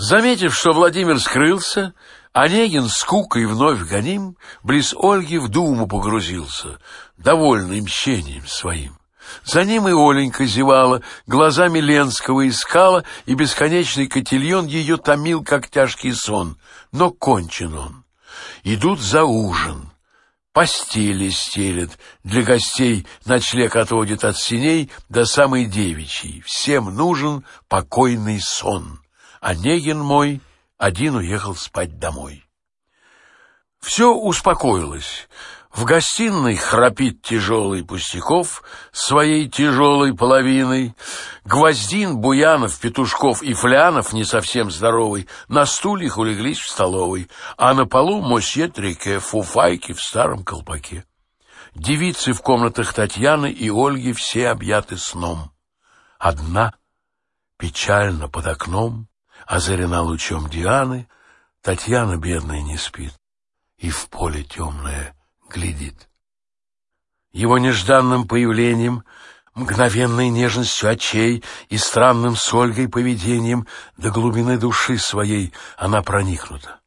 Заметив, что Владимир скрылся, Онегин скукой вновь гоним, близ Ольги в думу погрузился, довольный мщением своим. За ним и Оленька зевала, глазами Ленского искала, и бесконечный котельон ее томил, как тяжкий сон. Но кончен он. Идут за ужин. Постели стелят, для гостей ночлег отводит от синей до самой девичьей. Всем нужен покойный сон. Онегин мой один уехал спать домой. Все успокоилось. В гостиной храпит тяжелый Пустяков своей тяжелой половиной. Гвоздин, Буянов, Петушков и Флянов, не совсем здоровый, на стульях улеглись в столовой, а на полу мосье Трике, фуфайки в старом колпаке. Девицы в комнатах Татьяны и Ольги все объяты сном. Одна, печально под окном, озарена лучом Дианы, Татьяна бедная не спит, и в поле темное — глядит. Его нежданным появлением, мгновенной нежностью очей и странным с Ольгой поведением до глубины души своей она проникнута.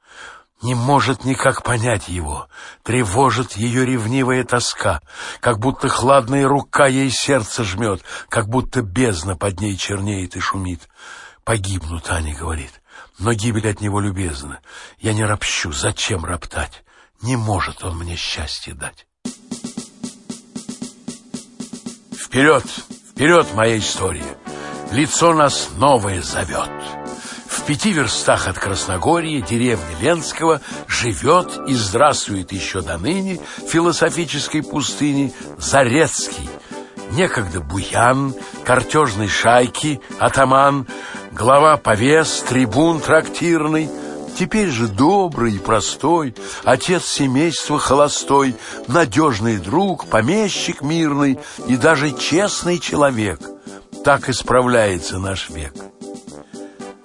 Не может никак понять его, тревожит ее ревнивая тоска, как будто хладная рука ей сердце жмет, как будто бездна под ней чернеет и шумит. «Погибну», — Таня говорит, — «но гибель от него любезна. Я не ропщу, зачем роптать? Не может он мне счастье дать. Вперед, вперед, моя история! Лицо нас новое зовет. В пяти верстах от Красногорья, деревни Ленского, живет и здравствует еще до ныне философической пустыни Зарецкий, некогда буян, картежной шайки, атаман, глава повес, трибун трактирный — Теперь же добрый и простой, отец семейства холостой, надежный друг, помещик мирный и даже честный человек. Так исправляется наш век.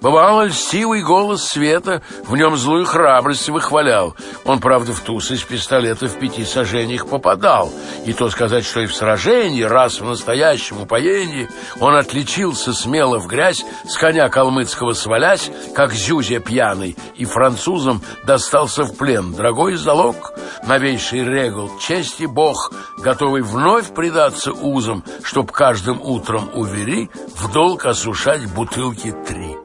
Бывало, льстивый голос света в нем злую храбрость выхвалял. Он, правда, в туз из пистолета в пяти сожжениях попадал. И то сказать, что и в сражении, раз в настоящем упоении, он отличился смело в грязь, с коня калмыцкого свалясь, как зюзя пьяный, и французам достался в плен. Дорогой залог, новейший регул, честь и бог, готовый вновь предаться узам, чтоб каждым утром увери в долг осушать бутылки три.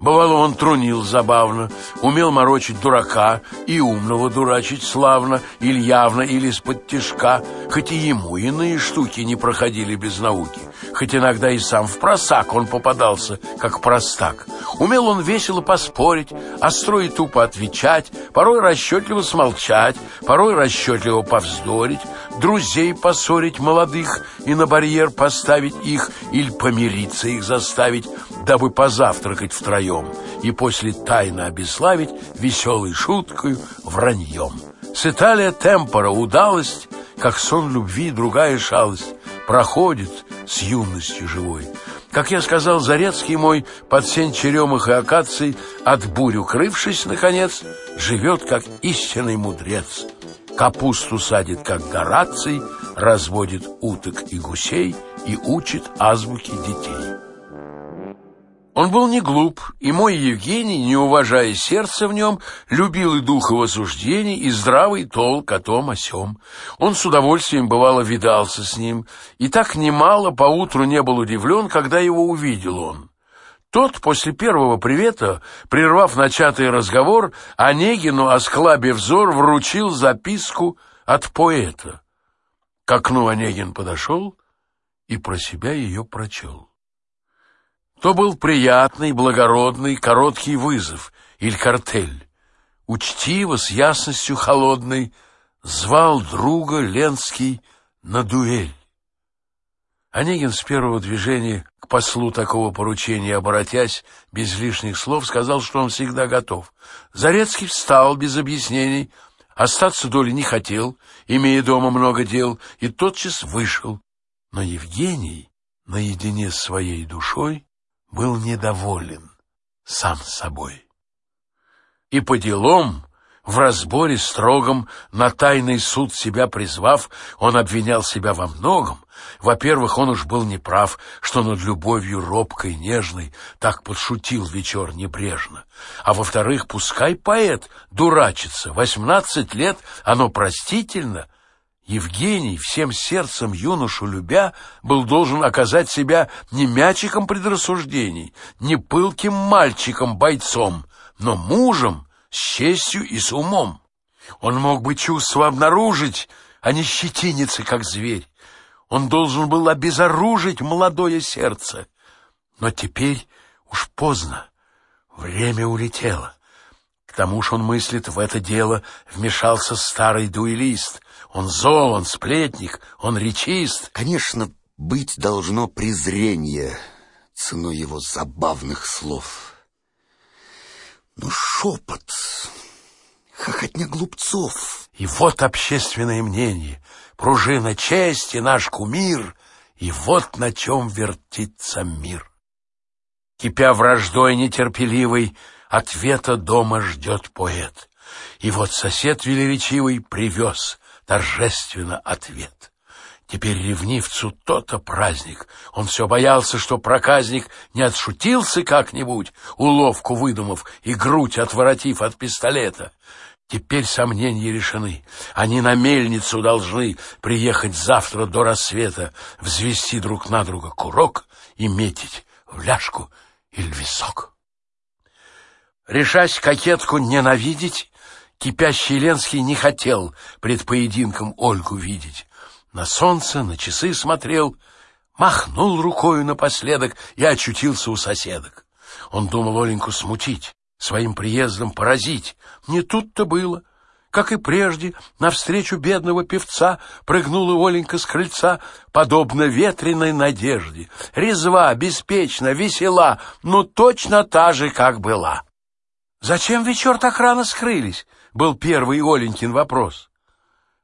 Бывало, он трунил забавно, умел морочить дурака и умного дурачить славно, или явно, или из-под тишка, хоть и ему иные штуки не проходили без науки, хоть иногда и сам в просак он попадался, как простак. Умел он весело поспорить, остро и тупо отвечать, порой расчетливо смолчать, порой расчетливо повздорить, друзей поссорить молодых и на барьер поставить их или помириться их заставить, дабы позавтракать втроем и после тайно обеславить веселой шуткой враньем. С Италия темпора удалость, как сон любви другая шалость, проходит с юностью живой. Как я сказал, Зарецкий мой под сень черемых и акаций, от бурь укрывшись, наконец, живет, как истинный мудрец. Капусту садит, как Гораций, разводит уток и гусей и учит азбуке детей. Он был не глуп, и мой Евгений, не уважая сердца в нем, любил и дух его суждений, и здравый толк о том о сём. Он с удовольствием, бывало, видался с ним, и так немало поутру не был удивлен, когда его увидел он. Тот после первого привета, прервав начатый разговор, Онегину, осклабив взор, вручил записку от поэта. К окну Онегин подошел и про себя ее прочел. То был приятный, благородный, короткий вызов или картель. Учтиво, с ясностью холодной, звал друга Ленский на дуэль. Онегин с первого движения к послу такого поручения обратясь, без лишних слов, сказал, что он всегда готов. Зарецкий встал без объяснений, остаться доли не хотел, имея дома много дел, и тотчас вышел. Но Евгений, наедине с своей душой, был недоволен сам собой. И по делам В разборе строгом, на тайный суд себя призвав, он обвинял себя во многом. Во-первых, он уж был неправ, что над любовью робкой, нежной так подшутил вечер небрежно. А во-вторых, пускай поэт дурачится, восемнадцать лет, оно простительно — Евгений, всем сердцем юношу любя, был должен оказать себя не мячиком предрассуждений, не пылким мальчиком-бойцом, но мужем с честью и с умом. Он мог бы чувства обнаружить, а не щетиниться, как зверь. Он должен был обезоружить молодое сердце. Но теперь уж поздно, время улетело. К тому же он мыслит в это дело, вмешался старый дуэлист — он зол, он сплетник, он речист. Конечно, быть должно презрение ценой его забавных слов. Но шепот, хохотня глупцов. И вот общественное мнение, пружина чести, наш кумир, и вот на чем вертится мир. Кипя враждой нетерпеливой, ответа дома ждет поэт. И вот сосед велеречивый привез торжественно ответ. Теперь ревнивцу то-то праздник. Он все боялся, что проказник не отшутился как-нибудь, уловку выдумав и грудь отворотив от пистолета. Теперь сомнения решены. Они на мельницу должны приехать завтра до рассвета, взвести друг на друга курок и метить в ляжку или висок. Решась кокетку ненавидеть, Кипящий Ленский не хотел пред поединком Ольгу видеть. На солнце, на часы смотрел, махнул рукою напоследок и очутился у соседок. Он думал Оленьку смутить, своим приездом поразить. Не тут-то было. Как и прежде, навстречу бедного певца прыгнула Оленька с крыльца, подобно ветреной надежде. Резва, беспечна, весела, но точно та же, как была. Зачем вечер так рано скрылись? был первый Оленькин вопрос.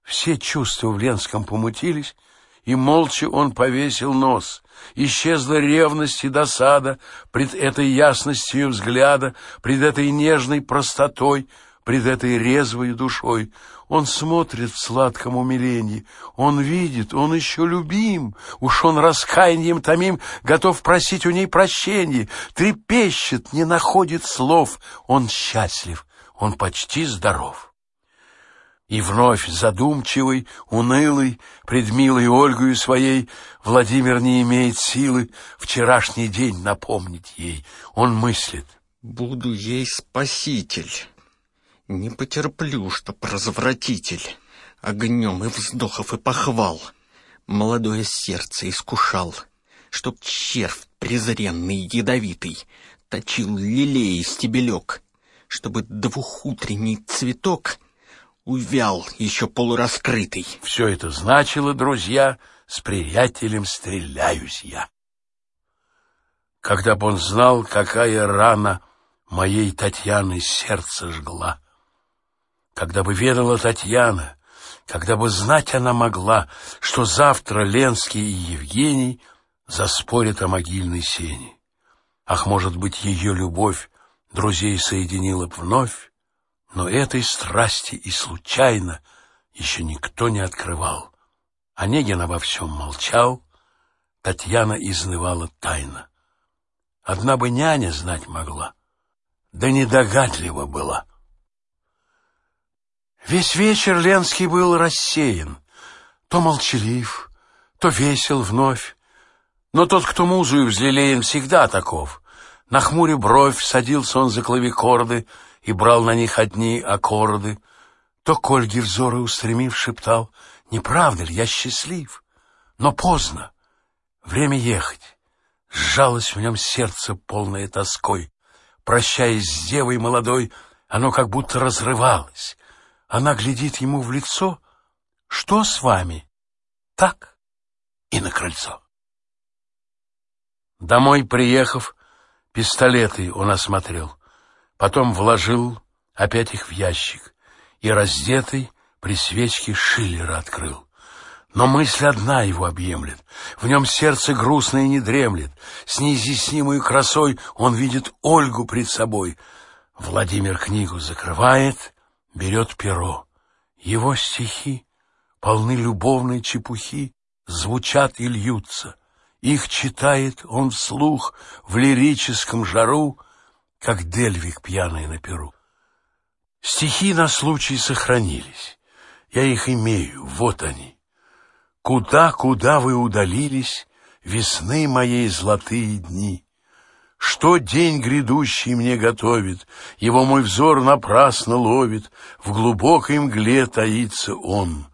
Все чувства в Ленском помутились, и молча он повесил нос. Исчезла ревность и досада пред этой ясностью взгляда, пред этой нежной простотой, пред этой резвой душой. Он смотрит в сладком умилении, он видит, он еще любим, уж он раскаянием томим, готов просить у ней прощения, трепещет, не находит слов, он счастлив, он почти здоров. И вновь задумчивый, унылый, пред милой Ольгою своей, Владимир не имеет силы вчерашний день напомнить ей. Он мыслит. Буду ей спаситель. Не потерплю, чтоб развратитель огнем и вздохов и похвал молодое сердце искушал, чтоб червь презренный ядовитый точил лилей стебелек чтобы двухутренний цветок увял еще полураскрытый. Все это значило, друзья, с приятелем стреляюсь я. Когда бы он знал, какая рана моей Татьяны сердце жгла, когда бы ведала Татьяна, когда бы знать она могла, что завтра Ленский и Евгений заспорят о могильной сене. Ах, может быть, ее любовь друзей соединила б вновь, но этой страсти и случайно еще никто не открывал. Онегин обо всем молчал, Татьяна изнывала тайно. Одна бы няня знать могла, да недогадлива была. Весь вечер Ленский был рассеян, то молчалив, то весел вновь, но тот, кто музою взлелеен, всегда таков — на хмуре бровь садился он за клавикорды и брал на них одни аккорды. То к Ольге взоры устремив, шептал, «Не правда ли, я счастлив?» Но поздно, время ехать. Сжалось в нем сердце, полное тоской. Прощаясь с девой молодой, оно как будто разрывалось. Она глядит ему в лицо. «Что с вами?» «Так» и на крыльцо. Домой приехав, Пистолеты он осмотрел, потом вложил опять их в ящик и, раздетый, при свечке Шиллера открыл. Но мысль одна его объемлет, в нем сердце грустное не дремлет, с неизъяснимой красой он видит Ольгу пред собой. Владимир книгу закрывает, берет перо. Его стихи полны любовной чепухи, звучат и льются. Их читает он вслух в лирическом жару, как Дельвик пьяный на перу. Стихи на случай сохранились. Я их имею, вот они. Куда, куда вы удалились, весны моей золотые дни? Что день грядущий мне готовит, Его мой взор напрасно ловит, В глубокой мгле таится он.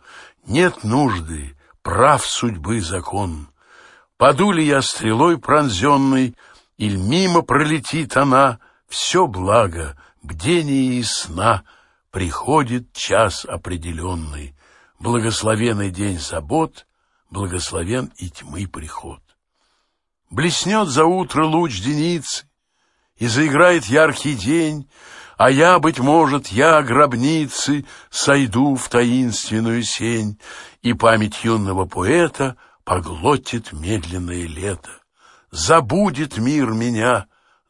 Нет нужды, прав судьбы закон. Паду ли я стрелой пронзенной, Иль мимо пролетит она, Все благо, бдение и сна, Приходит час определенный, Благословенный день забот, Благословен и тьмы приход. Блеснет за утро луч деницы, И заиграет яркий день, А я, быть может, я, гробницы, Сойду в таинственную сень, И память юного поэта Поглотит медленное лето. Забудет мир меня,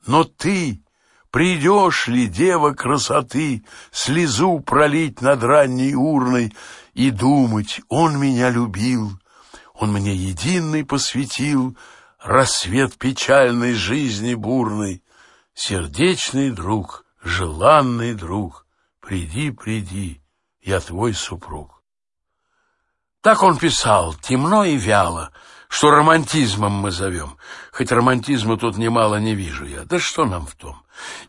но ты Придешь ли, дева красоты, Слезу пролить над ранней урной И думать, он меня любил, Он мне единый посвятил рассвет печальной жизни бурной. Сердечный друг, желанный друг, приди, приди, я твой супруг. Так он писал, темно и вяло, что романтизмом мы зовем. Хоть романтизма тут немало не вижу я, да что нам в том.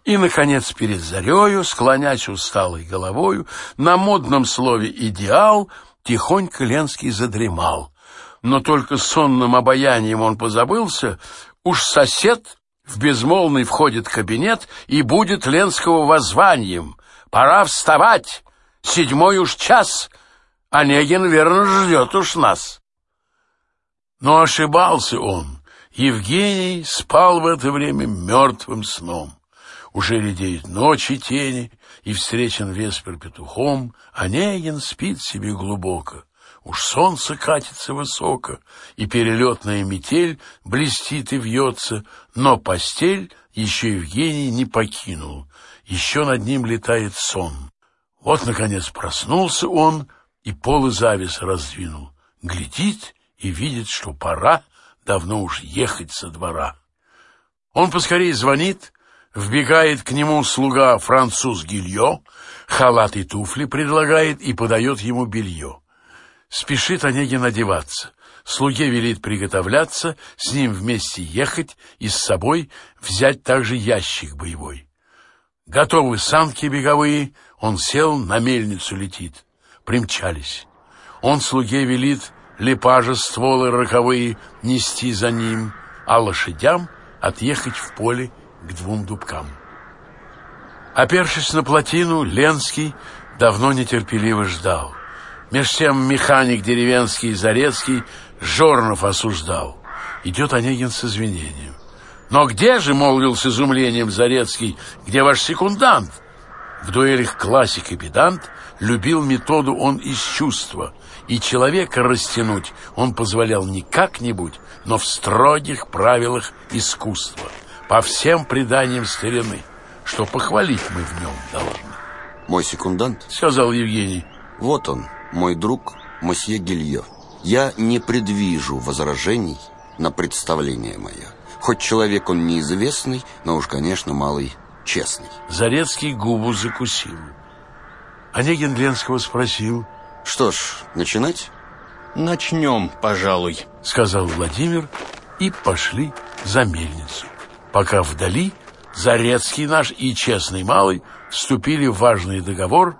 И, наконец, перед зарею, склонясь усталой головою, на модном слове «идеал» тихонько Ленский задремал, но только сонным обаянием он позабылся, уж сосед в безмолвный входит кабинет и будет Ленского воззванием. Пора вставать, седьмой уж час, Онегин верно ждет уж нас. Но ошибался он. Евгений спал в это время мертвым сном. Уже редеют ночи тени, и встречен веспер петухом, Онегин спит себе глубоко. Уж солнце катится высоко, и перелетная метель блестит и вьется, но постель еще Евгений не покинул, еще над ним летает сон. Вот, наконец, проснулся он и полы завес раздвинул, глядит и видит, что пора давно уж ехать со двора. Он поскорее звонит, вбегает к нему слуга француз Гильо, халат и туфли предлагает и подает ему белье. Спешит Онегин одеваться. Слуге велит приготовляться, с ним вместе ехать и с собой взять также ящик боевой. Готовы санки беговые, он сел, на мельницу летит. Примчались. Он слуге велит лепажа стволы роковые нести за ним, а лошадям отъехать в поле к двум дубкам. Опершись на плотину, Ленский давно нетерпеливо ждал. Меж тем механик деревенский Зарецкий Жорнов осуждал. Идет Онегин с извинением. «Но где же, — молвил с изумлением Зарецкий, — где ваш секундант?» В дуэлях классик и педант любил методу он из чувства, и человека растянуть он позволял не как-нибудь, но в строгих правилах искусства, по всем преданиям старины, что похвалить мы в нем должны. «Мой секундант?» — сказал Евгений. «Вот он, мой друг мосье Гилье. Я не предвижу возражений на представление мое. Хоть человек он неизвестный, но уж, конечно, малый честный. Зарецкий губу закусил. Онегин Ленского спросил. Что ж, начинать? Начнем, пожалуй, сказал Владимир, и пошли за мельницу. Пока вдали Зарецкий наш и честный малый вступили в важный договор,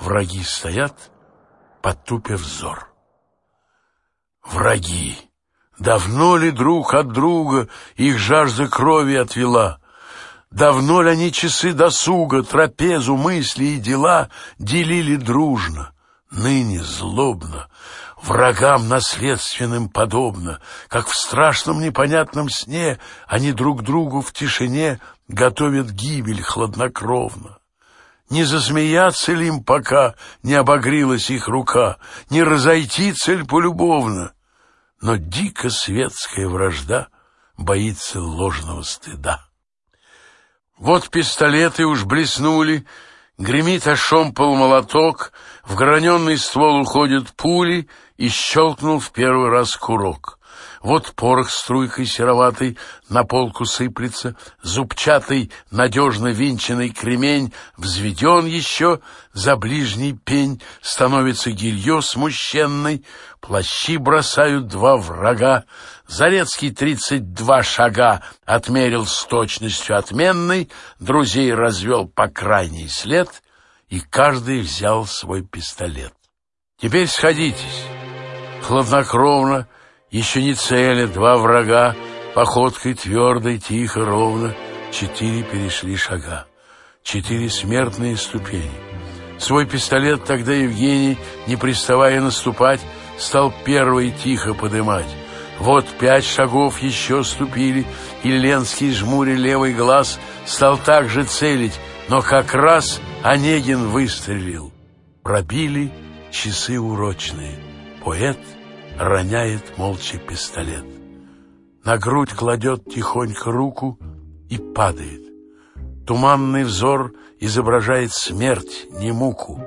враги стоят, потупив взор. Враги! Давно ли друг от друга их жажда крови отвела? Давно ли они часы досуга, трапезу, мысли и дела делили дружно? Ныне злобно, врагам наследственным подобно, как в страшном непонятном сне они друг другу в тишине готовят гибель хладнокровно. Не засмеяться ли им, пока не обогрилась их рука, не разойтиться ли полюбовно? Но дико светская вражда боится ложного стыда. Вот пистолеты уж блеснули, Гремит ошомпал молоток, в граненый ствол уходят пули, и щелкнул в первый раз курок. Вот порох струйкой сероватой на полку сыплется, Зубчатый, надежно винченный кремень Взведен еще за ближний пень, Становится гильё смущенной, Плащи бросают два врага, Зарецкий тридцать два шага Отмерил с точностью отменной, Друзей развел по крайний след, И каждый взял свой пистолет. Теперь сходитесь, хладнокровно, еще не цели, два врага, Походкой твердой, тихо, ровно, Четыре перешли шага, Четыре смертные ступени. Свой пистолет тогда Евгений, не приставая наступать, Стал первый тихо подымать. Вот пять шагов еще ступили, И Ленский, жмуря левый глаз, Стал также целить, но как раз Онегин выстрелил. Пробили часы урочные. Поэт — роняет молча пистолет. На грудь кладет тихонько руку и падает. Туманный взор изображает смерть, не муку.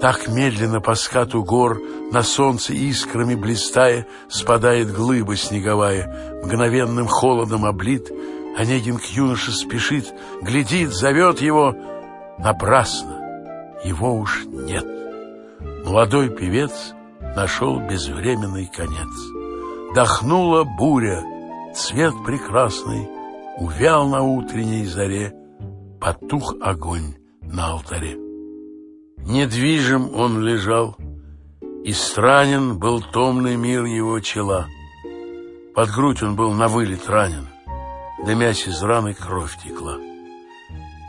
Так медленно по скату гор, на солнце искрами блистая, спадает глыба снеговая, мгновенным холодом облит. Онегин к юноше спешит, глядит, зовет его. Напрасно, его уж нет. Молодой певец — нашел безвременный конец. Дохнула буря, цвет прекрасный, увял на утренней заре, потух огонь на алтаре. Недвижим он лежал, и странен был томный мир его чела. Под грудь он был на вылет ранен, дымясь из раны кровь текла.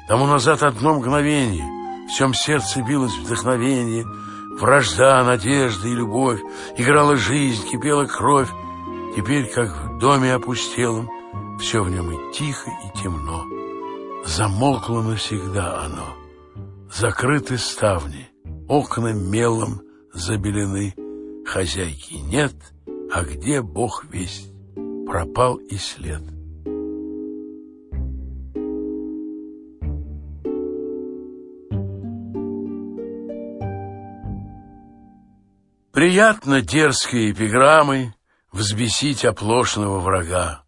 Тому назад одно мгновение, в всем сердце билось вдохновение — Вражда, надежда и любовь, играла жизнь, кипела кровь. Теперь, как в доме опустелом, все в нем и тихо, и темно. Замолкло навсегда оно. Закрыты ставни, окна мелом забелены. Хозяйки нет, а где Бог весть? Пропал и след. Приятно дерзкой эпиграммой взбесить оплошного врага.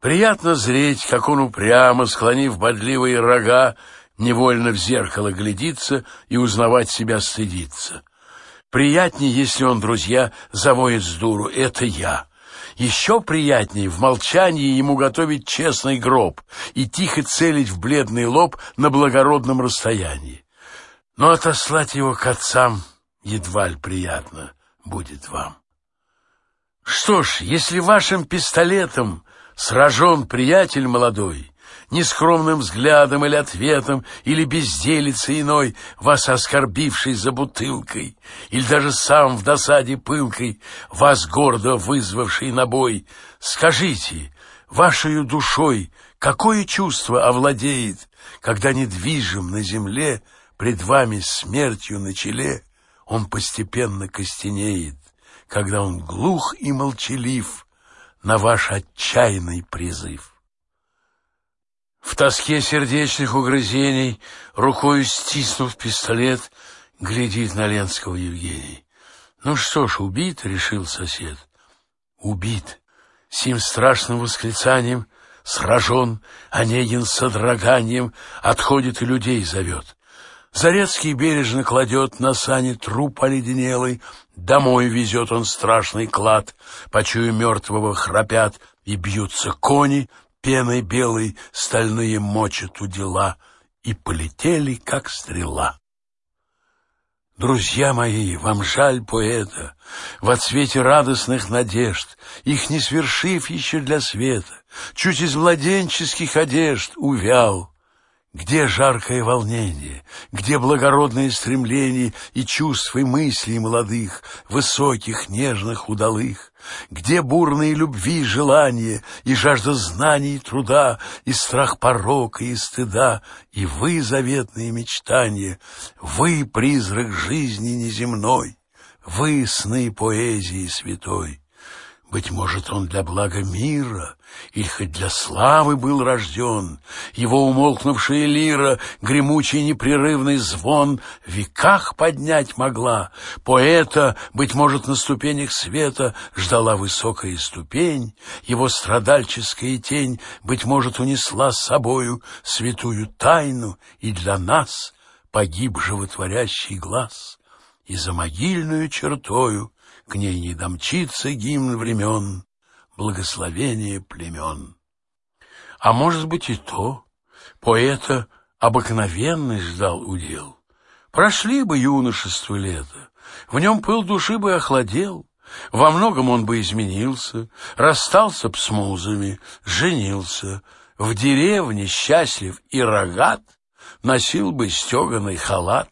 Приятно зреть, как он упрямо, склонив бодливые рога, невольно в зеркало глядится и узнавать себя стыдится. Приятнее, если он, друзья, завоет с дуру «это я». Еще приятнее в молчании ему готовить честный гроб и тихо целить в бледный лоб на благородном расстоянии. Но отослать его к отцам — едва ли приятно будет вам. Что ж, если вашим пистолетом сражен приятель молодой, нескромным взглядом или ответом, или безделицей иной, вас оскорбивший за бутылкой, или даже сам в досаде пылкой, вас гордо вызвавший на бой, скажите, вашей душой какое чувство овладеет, когда недвижим на земле, пред вами смертью на челе, он постепенно костенеет, когда он глух и молчалив на ваш отчаянный призыв. В тоске сердечных угрызений, рукою стиснув пистолет, глядит на Ленского Евгений. Ну что ж, убит, решил сосед. Убит. Сим страшным восклицанием сражен, Онегин с содроганием отходит и людей зовет. Зарецкий бережно кладет на сани труп оледенелый, Домой везет он страшный клад, Почуя мертвого храпят, И бьются кони, пеной белой Стальные мочат у дела, И полетели, как стрела. Друзья мои, вам жаль поэта, В цвете радостных надежд, Их не свершив еще для света, Чуть из младенческих одежд увял — где жаркое волнение, где благородное стремление и чувства и мыслей молодых, высоких, нежных, удалых? Где бурные любви и желания, и жажда знаний и труда, и страх порока и стыда, и вы, заветные мечтания, вы, призрак жизни неземной, вы, сны поэзии святой? Быть может, он для блага мира, или хоть для славы был рожден. Его умолкнувшая лира, гремучий непрерывный звон в веках поднять могла. Поэта, быть может, на ступенях света ждала высокая ступень. Его страдальческая тень, быть может, унесла с собою святую тайну, и для нас погиб животворящий глаз. И за могильную чертою к ней не домчится гимн времен, благословение племен. А может быть и то, поэта обыкновенный ждал удел. Прошли бы юношество лето, в нем пыл души бы охладел, во многом он бы изменился, расстался б с музами, женился, в деревне счастлив и рогат, носил бы стеганый халат,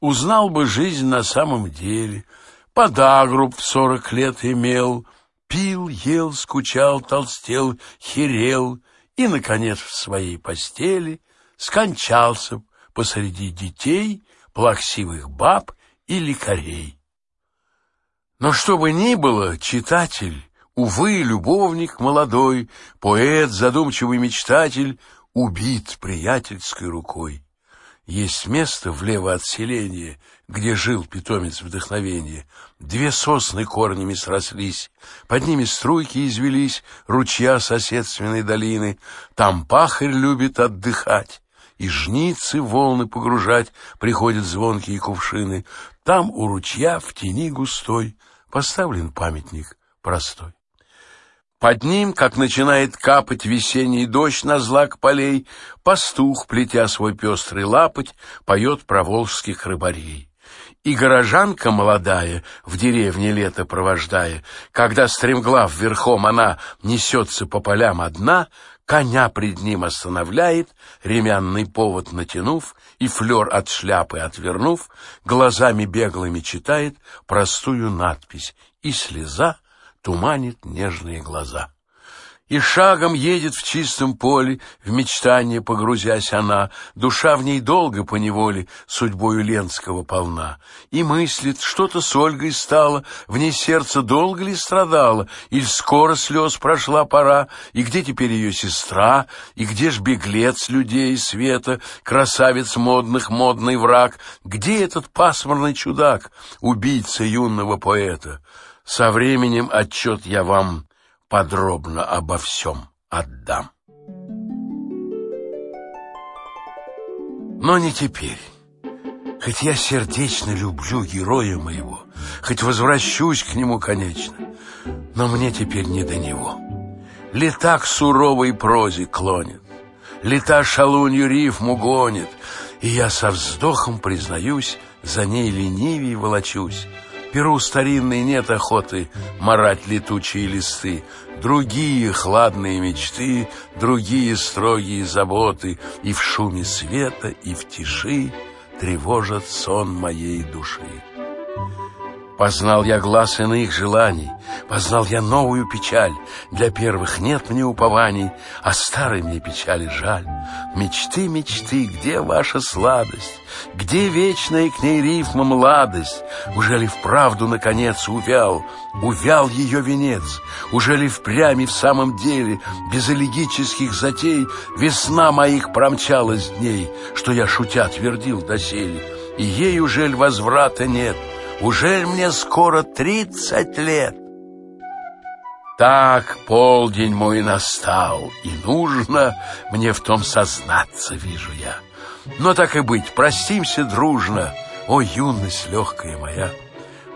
узнал бы жизнь на самом деле — подагру в сорок лет имел, пил, ел, скучал, толстел, херел и, наконец, в своей постели скончался посреди детей, плаксивых баб и лекарей. Но что бы ни было, читатель, увы, любовник молодой, поэт, задумчивый мечтатель, убит приятельской рукой. Есть место влево от селения, где жил питомец вдохновения. Две сосны корнями срослись, под ними струйки извелись, ручья соседственной долины. Там пахарь любит отдыхать, и жницы волны погружать приходят звонкие кувшины. Там у ручья в тени густой поставлен памятник простой. Под ним, как начинает капать весенний дождь на злак полей, пастух, плетя свой пестрый лапоть, поет про волжских рыбарей. И горожанка молодая, в деревне лето провождая, когда стремглав верхом она несется по полям одна, коня пред ним останавливает, ремянный повод натянув и флер от шляпы отвернув, глазами беглыми читает простую надпись, и слеза туманит нежные глаза. И шагом едет в чистом поле, в мечтание погрузясь она, душа в ней долго по неволе судьбою Ленского полна. И мыслит, что-то с Ольгой стало, в ней сердце долго ли страдало, или скоро слез прошла пора, и где теперь ее сестра, и где ж беглец людей света, красавец модных, модный враг, где этот пасмурный чудак, убийца юного поэта? Со временем отчет я вам подробно обо всем отдам. Но не теперь. Хоть я сердечно люблю героя моего, хоть возвращусь к нему, конечно, но мне теперь не до него. Лета к суровой прозе клонит, лета шалунью рифму гонит, и я со вздохом, признаюсь, за ней ленивей волочусь, Перу старинной нет охоты марать летучие листы. Другие хладные мечты, другие строгие заботы И в шуме света, и в тиши Тревожат сон моей души. Познал я глаз иных желаний, Познал я новую печаль. Для первых нет мне упований, А старой мне печали жаль. Мечты, мечты, где ваша сладость? Где вечная к ней рифма младость? Уже ли вправду, наконец, увял? Увял ее венец? Уже ли впрямь и в самом деле, Без элегических затей, Весна моих промчалась дней, Что я, шутя, твердил доселе, И ей уже ль возврата нет? Ужель мне скоро тридцать лет? Так полдень мой настал, и нужно мне в том сознаться, вижу я. Но так и быть, простимся дружно, о, юность легкая моя.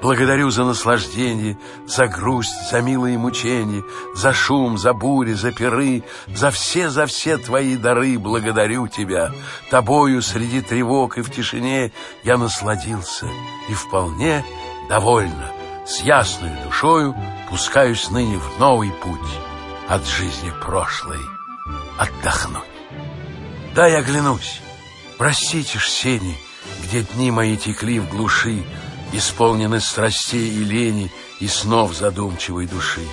Благодарю за наслаждение, за грусть, за милые мучения, за шум, за бури, за пиры, за все, за все твои дары благодарю тебя. Тобою среди тревог и в тишине я насладился и вполне довольна. С ясной душою пускаюсь ныне в новый путь от жизни прошлой отдохнуть. Дай оглянусь, простите ж сени, где дни мои текли в глуши, исполнены страстей и лени и снов задумчивой души.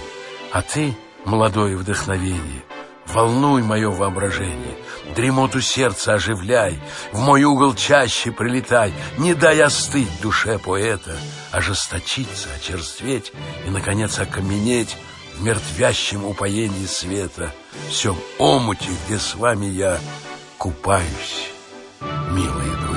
А ты, молодое вдохновение, волнуй мое воображение, дремоту сердца оживляй, в мой угол чаще прилетай, не дай остыть душе поэта, ожесточиться, очерстветь и, наконец, окаменеть в мертвящем упоении света, всем омуте, где с вами я купаюсь, милые друзья.